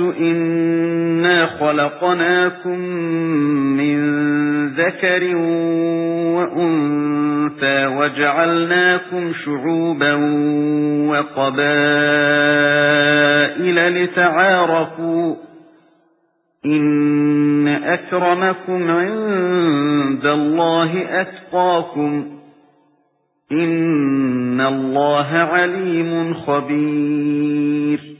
إِنَّا خَلَقْنَاكُم مِّن ذَكَرٍ وَأُنثَى وَجَعَلْنَاكُمْ شُعُوبًا وَقَبَائِلَ لِتَعَارَفُوا إِنَّ أَكْرَمَكُمْ عِندَ اللَّهِ أَتْقَاكُمْ إِنَّ اللَّهَ عَلِيمٌ خَبِيرٌ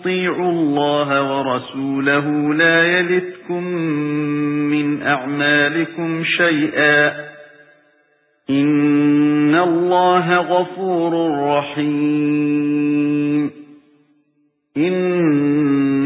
تُطِيعُوا اللَّهَ وَرَسُولَهُ لَا يَلِتْكُم مِّنْ أَعْمَالِكُمْ شَيْئًا. إِنَّ اللَّهَ غَفُورٌ رَّحِيمٌ.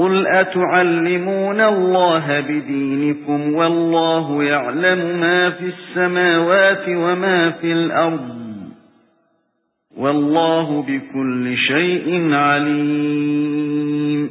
قُلْ أَتُعَلِّمُونَ اللَّهَ بِدِينِكُمْ وَاللَّهُ يَعْلَمُ مَا فِي السَّمَاوَاتِ وَمَا فِي الْأَرْضِ وَاللَّهُ بِكُلِّ شَيْءٍ عَلِيمٌ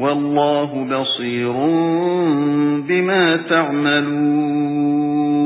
وَاللَّهُ بَصِيرٌ بِمَا تَعْمَلُونَ